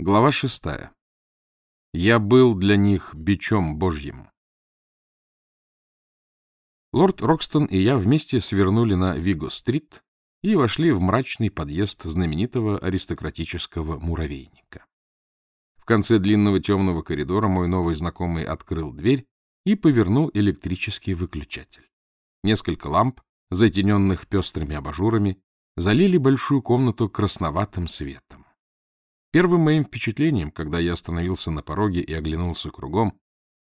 Глава шестая. Я был для них бичом божьим. Лорд Рокстон и я вместе свернули на Виго-стрит и вошли в мрачный подъезд знаменитого аристократического муравейника. В конце длинного темного коридора мой новый знакомый открыл дверь и повернул электрический выключатель. Несколько ламп, затененных пестрыми абажурами, залили большую комнату красноватым светом. Первым моим впечатлением, когда я остановился на пороге и оглянулся кругом,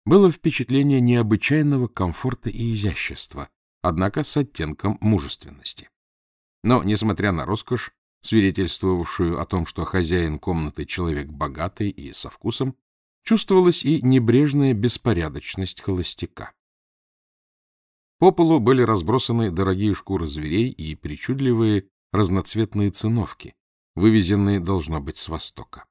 было впечатление необычайного комфорта и изящества, однако с оттенком мужественности. Но, несмотря на роскошь, свидетельствовавшую о том, что хозяин комнаты человек богатый и со вкусом, чувствовалась и небрежная беспорядочность холостяка. По полу были разбросаны дорогие шкуры зверей и причудливые разноцветные циновки, вывезенные, должно быть, с Востока.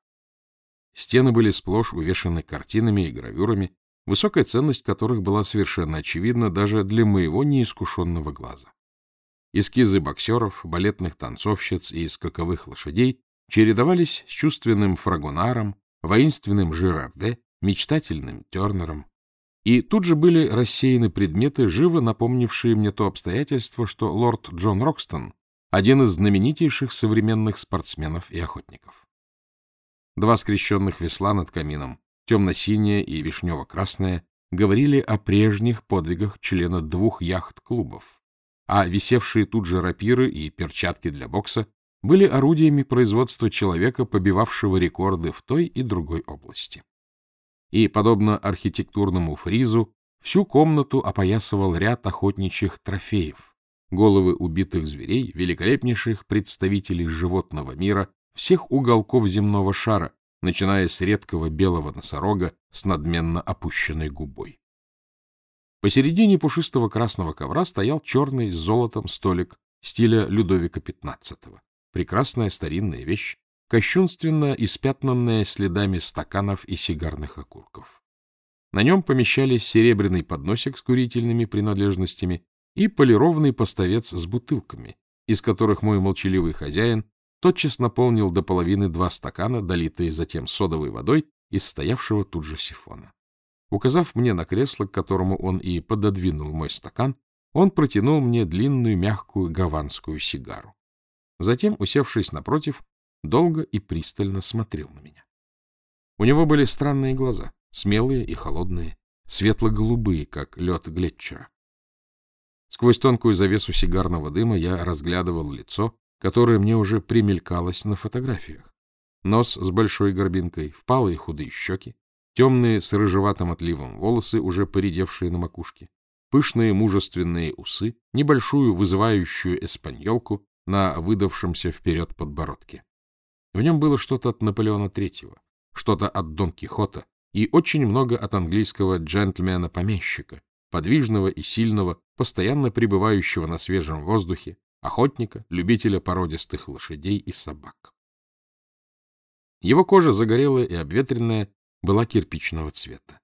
Стены были сплошь увешаны картинами и гравюрами, высокая ценность которых была совершенно очевидна даже для моего неискушенного глаза. Эскизы боксеров, балетных танцовщиц и скаковых лошадей чередовались с чувственным фрагонаром, воинственным Жирарде, мечтательным Тернером. И тут же были рассеяны предметы, живо напомнившие мне то обстоятельство, что лорд Джон Рокстон один из знаменитейших современных спортсменов и охотников. Два скрещенных весла над камином, темно-синее и вишнево-красное, говорили о прежних подвигах члена двух яхт-клубов, а висевшие тут же рапиры и перчатки для бокса были орудиями производства человека, побивавшего рекорды в той и другой области. И, подобно архитектурному фризу, всю комнату опоясывал ряд охотничьих трофеев, головы убитых зверей, великолепнейших представителей животного мира всех уголков земного шара, начиная с редкого белого носорога с надменно опущенной губой. Посередине пушистого красного ковра стоял черный с золотом столик стиля Людовика XV. Прекрасная старинная вещь, кощунственно испятнанная следами стаканов и сигарных окурков. На нем помещались серебряный подносик с курительными принадлежностями и полированный поставец с бутылками, из которых мой молчаливый хозяин тотчас наполнил до половины два стакана, долитые затем содовой водой из стоявшего тут же сифона. Указав мне на кресло, к которому он и пододвинул мой стакан, он протянул мне длинную мягкую гаванскую сигару. Затем, усевшись напротив, долго и пристально смотрел на меня. У него были странные глаза, смелые и холодные, светло-голубые, как лед Глетчера. Сквозь тонкую завесу сигарного дыма я разглядывал лицо, которое мне уже примелькалось на фотографиях. Нос с большой горбинкой, впалые худые щеки, темные с рыжеватым отливом волосы, уже поредевшие на макушке, пышные мужественные усы, небольшую вызывающую эспаньолку на выдавшемся вперед подбородке. В нем было что-то от Наполеона Третьего, что-то от Дон Кихота и очень много от английского джентльмена-помещика, подвижного и сильного, постоянно пребывающего на свежем воздухе, охотника, любителя породистых лошадей и собак. Его кожа, загорелая и обветренная, была кирпичного цвета.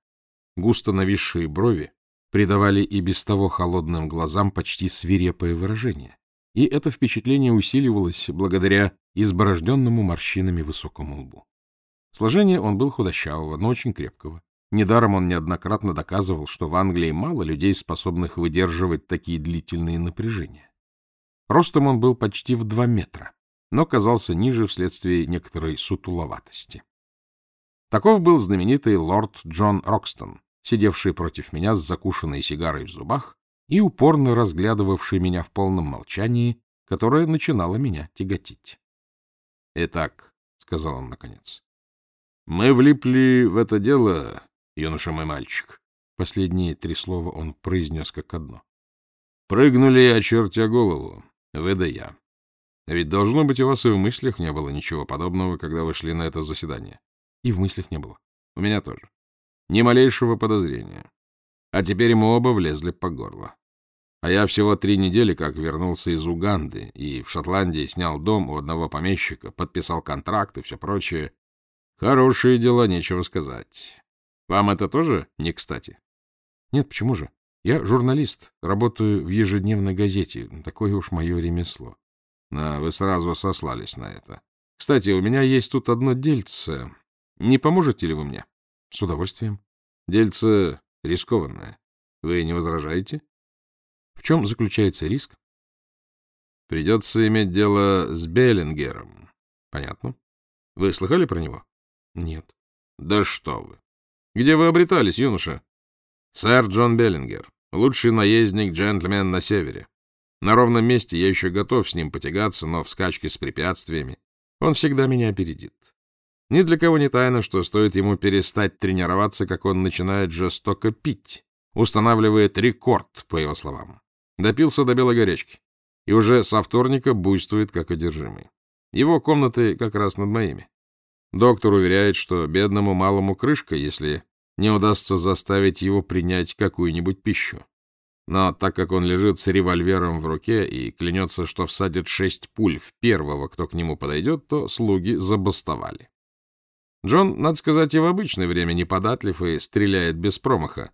Густо нависшие брови придавали и без того холодным глазам почти свирепое выражение, и это впечатление усиливалось благодаря изборожденному морщинами высокому лбу. Сложение он был худощавого, но очень крепкого, Недаром он неоднократно доказывал, что в Англии мало людей, способных выдерживать такие длительные напряжения. Ростом он был почти в два метра, но казался ниже вследствие некоторой сутуловатости. Таков был знаменитый лорд Джон Рокстон, сидевший против меня с закушенной сигарой в зубах и упорно разглядывавший меня в полном молчании, которое начинало меня тяготить. — Итак, — сказал он наконец, — мы влипли в это дело юноша мой мальчик. Последние три слова он произнес как одно. Прыгнули, очертя голову. Вы я. Ведь должно быть, у вас и в мыслях не было ничего подобного, когда вы шли на это заседание. И в мыслях не было. У меня тоже. Ни малейшего подозрения. А теперь мы оба влезли по горло. А я всего три недели как вернулся из Уганды и в Шотландии снял дом у одного помещика, подписал контракт и все прочее. Хорошие дела, нечего сказать. Вам это тоже не кстати? Нет, почему же? Я журналист, работаю в ежедневной газете. Такое уж мое ремесло. Но вы сразу сослались на это. Кстати, у меня есть тут одно дельце. Не поможете ли вы мне? С удовольствием. Дельце рискованное. Вы не возражаете? В чем заключается риск? Придется иметь дело с Беллингером. Понятно. Вы слыхали про него? Нет. Да что вы. Где вы обретались, юноша? Сэр Джон Беллингер. Лучший наездник-джентльмен на севере. На ровном месте я еще готов с ним потягаться, но в скачке с препятствиями он всегда меня опередит. Ни для кого не тайно, что стоит ему перестать тренироваться, как он начинает жестоко пить, устанавливает рекорд, по его словам. Допился до белой горячки и уже со вторника буйствует, как одержимый. Его комнаты как раз над моими. Доктор уверяет, что бедному малому крышка, если не удастся заставить его принять какую-нибудь пищу. Но так как он лежит с револьвером в руке и клянется, что всадит шесть пуль в первого, кто к нему подойдет, то слуги забастовали. Джон, надо сказать, и в обычное время неподатлив и стреляет без промаха.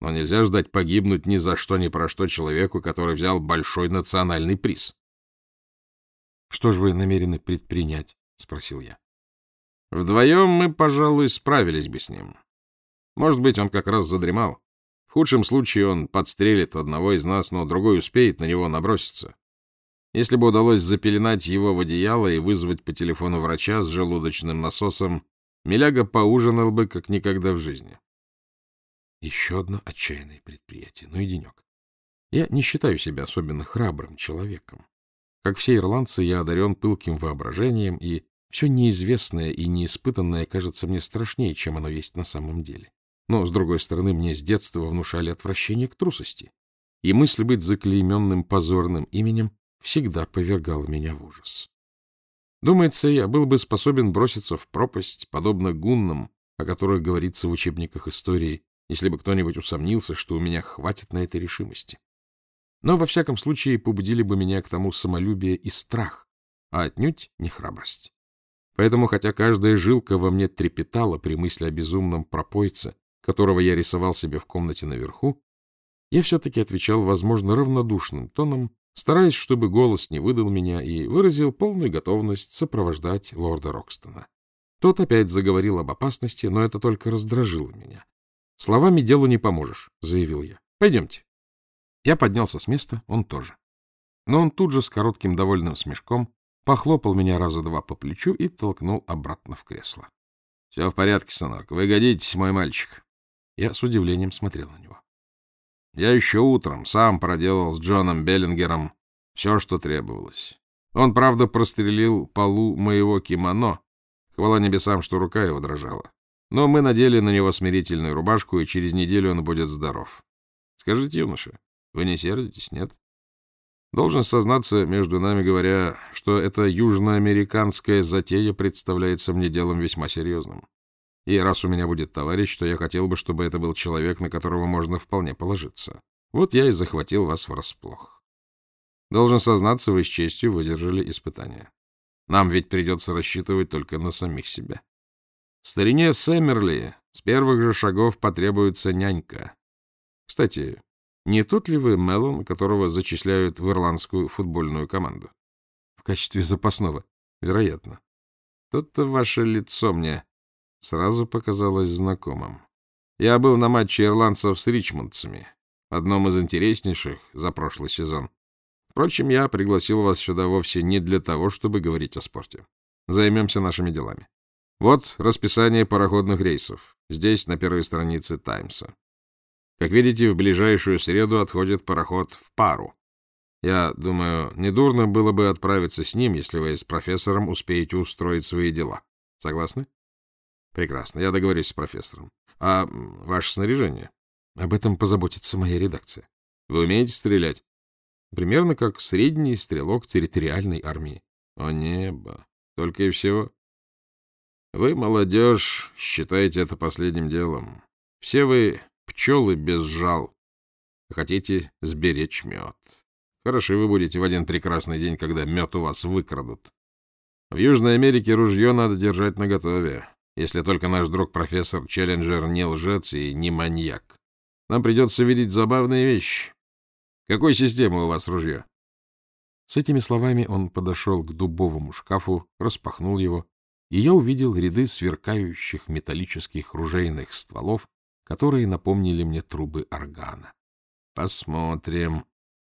Но нельзя ждать погибнуть ни за что ни про что человеку, который взял большой национальный приз. — Что же вы намерены предпринять? — спросил я. — Вдвоем мы, пожалуй, справились бы с ним. Может быть, он как раз задремал. В худшем случае он подстрелит одного из нас, но другой успеет на него наброситься. Если бы удалось запеленать его в одеяло и вызвать по телефону врача с желудочным насосом, Миляга поужинал бы как никогда в жизни. Еще одно отчаянное предприятие. Ну и денек. Я не считаю себя особенно храбрым человеком. Как все ирландцы, я одарен пылким воображением, и все неизвестное и неиспытанное кажется мне страшнее, чем оно есть на самом деле. Но, с другой стороны, мне с детства внушали отвращение к трусости, и мысль быть заклейменным позорным именем всегда повергала меня в ужас. Думается, я был бы способен броситься в пропасть, подобно гуннам, о которых говорится в учебниках истории, если бы кто-нибудь усомнился, что у меня хватит на этой решимости. Но, во всяком случае, побудили бы меня к тому самолюбие и страх, а отнюдь не храбрость. Поэтому, хотя каждая жилка во мне трепетала при мысли о безумном пропойце, которого я рисовал себе в комнате наверху, я все-таки отвечал, возможно, равнодушным тоном, стараясь, чтобы голос не выдал меня, и выразил полную готовность сопровождать лорда Рокстона. Тот опять заговорил об опасности, но это только раздражило меня. — Словами делу не поможешь, — заявил я. — Пойдемте. Я поднялся с места, он тоже. Но он тут же с коротким довольным смешком похлопал меня раза два по плечу и толкнул обратно в кресло. — Все в порядке, сынок. Вы годитесь, мой мальчик. Я с удивлением смотрел на него. Я еще утром сам проделал с Джоном Беллингером все, что требовалось. Он, правда, прострелил полу моего кимоно. Хвала небесам, что рука его дрожала. Но мы надели на него смирительную рубашку, и через неделю он будет здоров. Скажите, юноша, вы не сердитесь, нет? Должен сознаться, между нами говоря, что эта южноамериканская затея представляется мне делом весьма серьезным. И раз у меня будет товарищ, то я хотел бы, чтобы это был человек, на которого можно вполне положиться. Вот я и захватил вас врасплох. Должен сознаться, вы с честью выдержали испытание. Нам ведь придется рассчитывать только на самих себя. Старине Сэмерли с первых же шагов потребуется нянька. Кстати, не тот ли вы Меллон, которого зачисляют в ирландскую футбольную команду? В качестве запасного, вероятно. Тут-то ваше лицо мне сразу показалось знакомым. Я был на матче ирландцев с ричмондцами, одном из интереснейших за прошлый сезон. Впрочем, я пригласил вас сюда вовсе не для того, чтобы говорить о спорте. Займемся нашими делами. Вот расписание пароходных рейсов. Здесь на первой странице «Таймса». Как видите, в ближайшую среду отходит пароход в пару. Я думаю, недурно было бы отправиться с ним, если вы с профессором успеете устроить свои дела. Согласны? Прекрасно, я договорюсь с профессором. А ваше снаряжение? Об этом позаботится моя редакция. Вы умеете стрелять? Примерно как средний стрелок территориальной армии. О небо! Только и всего. Вы, молодежь, считаете это последним делом. Все вы пчелы без жал. Хотите сберечь мед. Хороши вы будете в один прекрасный день, когда мед у вас выкрадут. В Южной Америке ружье надо держать наготове если только наш друг профессор Челленджер не лжец и не маньяк. Нам придется видеть забавные вещи. Какой системы у вас ружье? С этими словами он подошел к дубовому шкафу, распахнул его, и я увидел ряды сверкающих металлических ружейных стволов, которые напомнили мне трубы органа. — Посмотрим,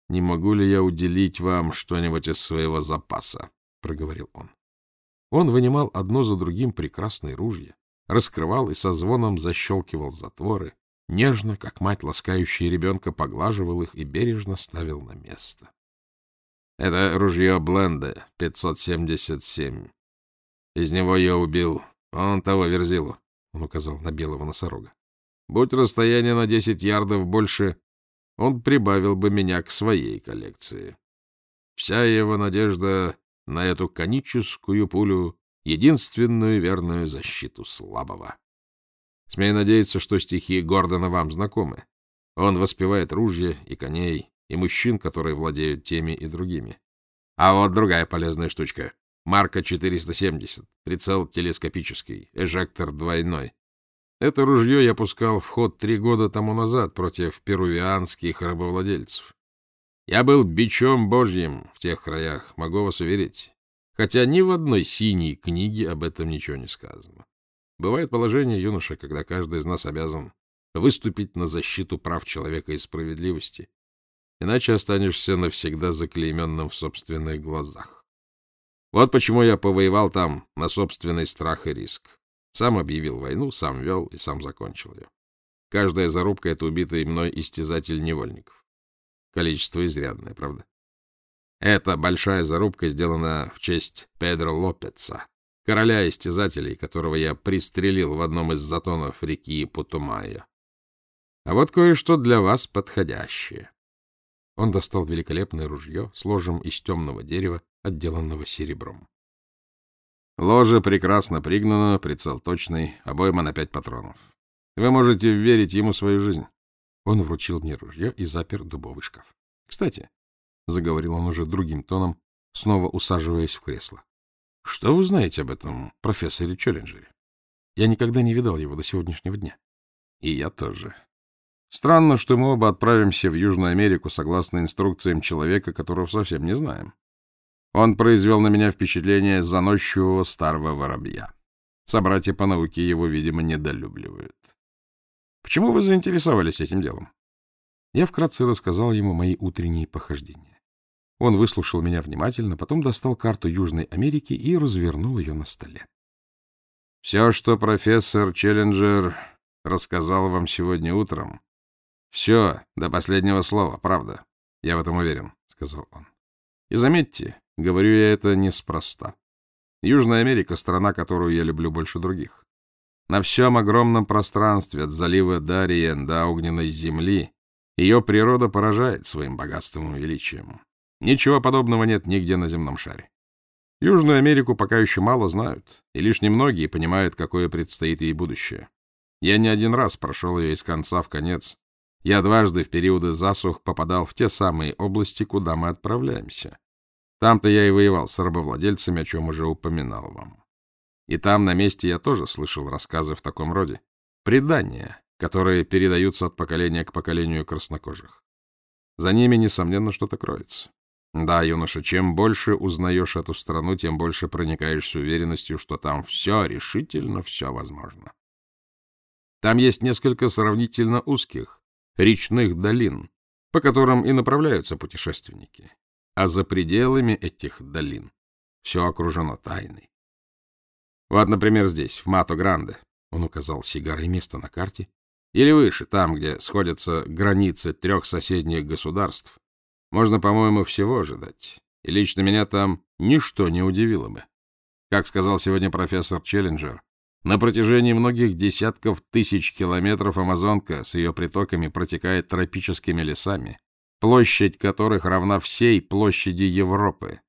не могу ли я уделить вам что-нибудь из своего запаса, — проговорил он. Он вынимал одно за другим прекрасные ружья, раскрывал и со звоном защелкивал затворы, нежно, как мать, ласкающая ребенка, поглаживал их и бережно ставил на место. — Это ружье Бленда, 577. Из него я убил он того верзилу, — он указал на белого носорога. Будь расстояние на десять ярдов больше, он прибавил бы меня к своей коллекции. Вся его надежда на эту коническую пулю — единственную верную защиту слабого. Смею надеяться, что стихи Гордона вам знакомы. Он воспевает ружья и коней, и мужчин, которые владеют теми и другими. А вот другая полезная штучка. Марка 470, прицел телескопический, эжектор двойной. Это ружье я пускал в ход три года тому назад против перувианских рабовладельцев. Я был бичом божьим в тех краях, могу вас уверить. Хотя ни в одной синей книге об этом ничего не сказано. Бывает положение, юноша, когда каждый из нас обязан выступить на защиту прав человека и справедливости, иначе останешься навсегда заклейменным в собственных глазах. Вот почему я повоевал там на собственный страх и риск. Сам объявил войну, сам вел и сам закончил ее. Каждая зарубка — это убитый мной истязатель невольников. Количество изрядное, правда? Эта большая зарубка сделана в честь Педро Лопеца, короля истязателей, которого я пристрелил в одном из затонов реки Путумайо. А вот кое-что для вас подходящее. Он достал великолепное ружье с ложем из темного дерева, отделанного серебром. Ложе прекрасно пригнано, прицел точный, обойма на пять патронов. Вы можете верить ему свою жизнь. Он вручил мне ружье и запер дубовый шкаф. — Кстати, — заговорил он уже другим тоном, снова усаживаясь в кресло, — что вы знаете об этом профессоре Челленджере? Я никогда не видал его до сегодняшнего дня. И я тоже. Странно, что мы оба отправимся в Южную Америку согласно инструкциям человека, которого совсем не знаем. Он произвел на меня впечатление заносчивого старого воробья. Собратья по науке его, видимо, недолюбливают. Почему вы заинтересовались этим делом? Я вкратце рассказал ему мои утренние похождения. Он выслушал меня внимательно, потом достал карту Южной Америки и развернул ее на столе. — Все, что профессор Челленджер рассказал вам сегодня утром, все, до последнего слова, правда. Я в этом уверен, — сказал он. И заметьте, Говорю я это неспроста. Южная Америка — страна, которую я люблю больше других. На всем огромном пространстве от залива Дариен до огненной земли ее природа поражает своим богатством и величием. Ничего подобного нет нигде на земном шаре. Южную Америку пока еще мало знают, и лишь немногие понимают, какое предстоит ей будущее. Я не один раз прошел ее из конца в конец. Я дважды в периоды засух попадал в те самые области, куда мы отправляемся. Там-то я и воевал с рабовладельцами, о чем уже упоминал вам. И там, на месте, я тоже слышал рассказы в таком роде. Предания, которые передаются от поколения к поколению краснокожих. За ними, несомненно, что-то кроется. Да, юноша, чем больше узнаешь эту страну, тем больше проникаешь с уверенностью, что там все, решительно все возможно. Там есть несколько сравнительно узких речных долин, по которым и направляются путешественники а за пределами этих долин все окружено тайной. Вот, например, здесь, в Мато-Гранде, он указал сигарой место на карте, или выше, там, где сходятся границы трех соседних государств, можно, по-моему, всего ожидать. И лично меня там ничто не удивило бы. Как сказал сегодня профессор Челленджер, на протяжении многих десятков тысяч километров Амазонка с ее притоками протекает тропическими лесами, площадь которых равна всей площади Европы.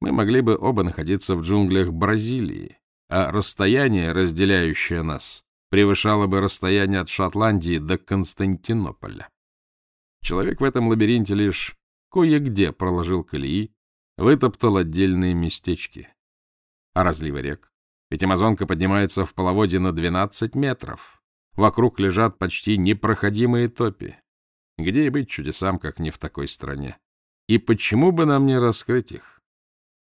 Мы могли бы оба находиться в джунглях Бразилии, а расстояние, разделяющее нас, превышало бы расстояние от Шотландии до Константинополя. Человек в этом лабиринте лишь кое-где проложил колеи, вытоптал отдельные местечки. А разливы рек? Ведь Амазонка поднимается в половодье на 12 метров. Вокруг лежат почти непроходимые топи. Где и быть чудесам, как не в такой стране? И почему бы нам не раскрыть их?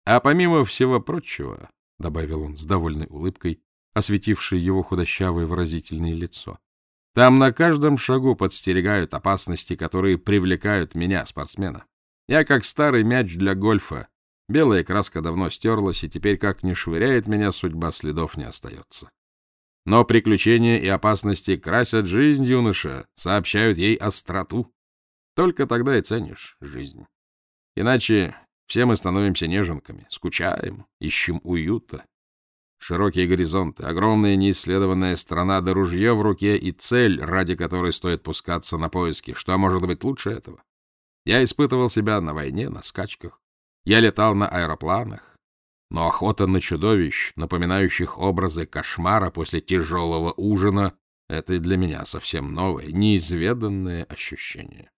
А помимо всего прочего, — добавил он с довольной улыбкой, осветившей его худощавое выразительное лицо, — там на каждом шагу подстерегают опасности, которые привлекают меня, спортсмена. Я как старый мяч для гольфа. Белая краска давно стерлась, и теперь, как ни швыряет меня, судьба следов не остается. Но приключения и опасности красят жизнь юноша, сообщают ей остроту. Только тогда и ценишь жизнь. Иначе все мы становимся неженками, скучаем, ищем уюта. Широкие горизонты, огромная неисследованная страна, да ружье в руке и цель, ради которой стоит пускаться на поиски. Что может быть лучше этого? Я испытывал себя на войне, на скачках. Я летал на аэропланах. Но охота на чудовищ, напоминающих образы кошмара после тяжелого ужина, это для меня совсем новое, неизведанное ощущение.